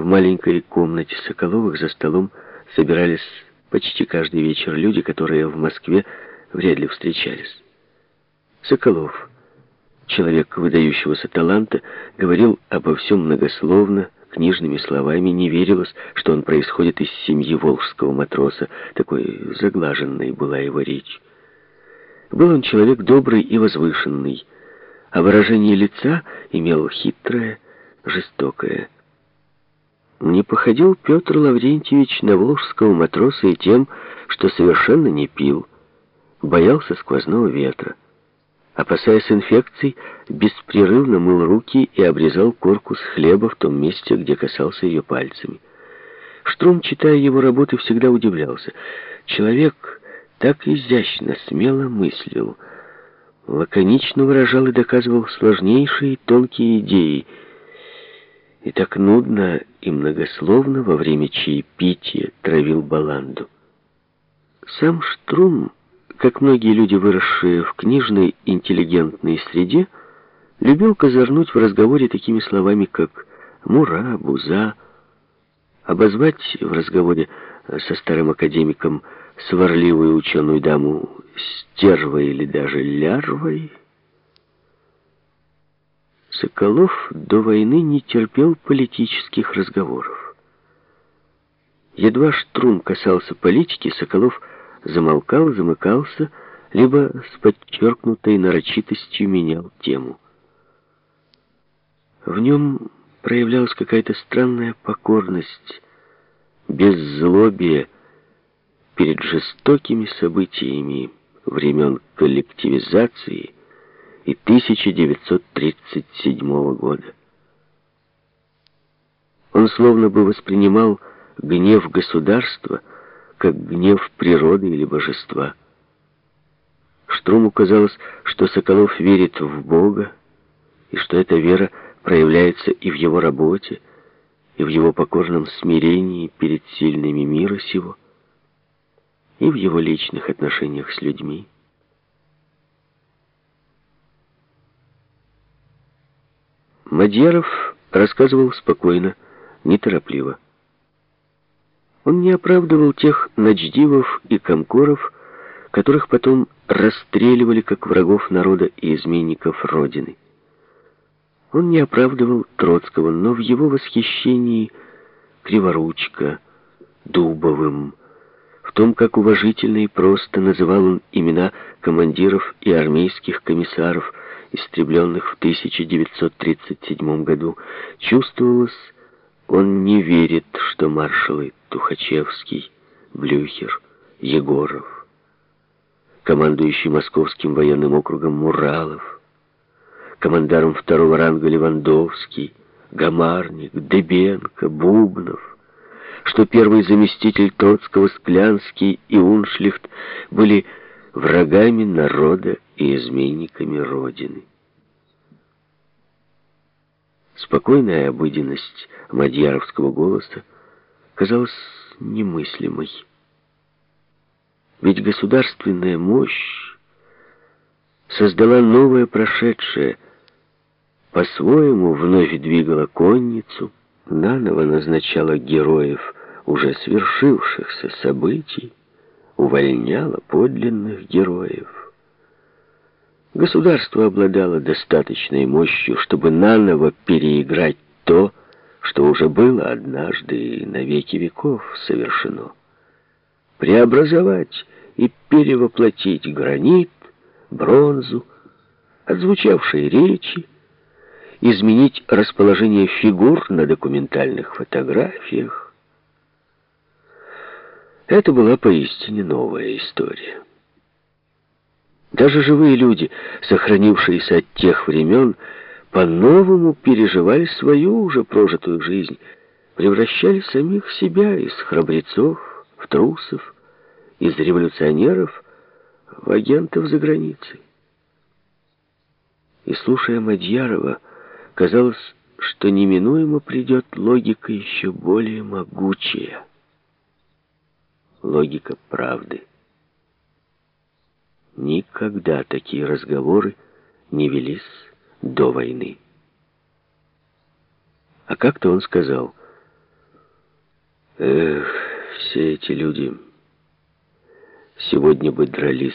В маленькой комнате Соколовых за столом собирались почти каждый вечер люди, которые в Москве вряд ли встречались. Соколов, человек выдающегося таланта, говорил обо всем многословно, книжными словами, не верилось, что он происходит из семьи волжского матроса, такой заглаженной была его речь. Был он человек добрый и возвышенный, а выражение лица имел хитрое, жестокое. Не походил Петр Лаврентьевич на волжского матроса и тем, что совершенно не пил, боялся сквозного ветра. Опасаясь инфекций, беспрерывно мыл руки и обрезал корку с хлеба в том месте, где касался ее пальцами. Штрум, читая его работы, всегда удивлялся. Человек так изящно, смело мыслил, лаконично выражал и доказывал сложнейшие тонкие идеи, и так нудно и многословно во время чаепития травил баланду. Сам Штрум как многие люди, выросшие в книжной интеллигентной среде, любил козырнуть в разговоре такими словами, как «мура», «буза», обозвать в разговоре со старым академиком сварливую ученую даму стервой или даже лярвой. Соколов до войны не терпел политических разговоров. Едва Штрум касался политики, Соколов замолкал, замыкался, либо с подчеркнутой нарочитостью менял тему. В нем проявлялась какая-то странная покорность, беззлобие перед жестокими событиями времен коллективизации и 1937 года. Он словно бы воспринимал гнев государства как гнев природы или божества. Штруму казалось, что Соколов верит в Бога, и что эта вера проявляется и в его работе, и в его покорном смирении перед сильными мира сего, и в его личных отношениях с людьми. Мадьяров рассказывал спокойно, неторопливо. Он не оправдывал тех ночдивов и комкоров, которых потом расстреливали как врагов народа и изменников Родины. Он не оправдывал Троцкого, но в его восхищении Криворучка, Дубовым, в том, как уважительно и просто называл он имена командиров и армейских комиссаров, истребленных в 1937 году, чувствовалось, он не верит, что маршалы Тухачевский, Блюхер, Егоров, командующий Московским военным округом Муралов, командаром второго ранга Левандовский, Гамарник, Дебенко, Бубнов, что первый заместитель Троцкого, Склянский и Уншлихт были врагами народа и изменниками Родины. Спокойная обыденность мадьяровского голоса казалась немыслимой. Ведь государственная мощь создала новое прошедшее, по-своему вновь двигала конницу, наново назначала героев уже свершившихся событий, увольняла подлинных героев. Государство обладало достаточной мощью, чтобы наново переиграть то, что уже было однажды и на веки веков совершено. Преобразовать и перевоплотить гранит, бронзу, отзвучавшие речи, изменить расположение фигур на документальных фотографиях. Это была поистине новая история. Даже живые люди, сохранившиеся от тех времен, по-новому переживали свою уже прожитую жизнь, превращали самих себя из храбрецов в трусов, из революционеров в агентов за границей. И слушая Мадьярова, казалось, что неминуемо придет логика еще более могучая. Логика правды. Никогда такие разговоры не велись до войны. А как-то он сказал, «Эх, все эти люди сегодня бы дрались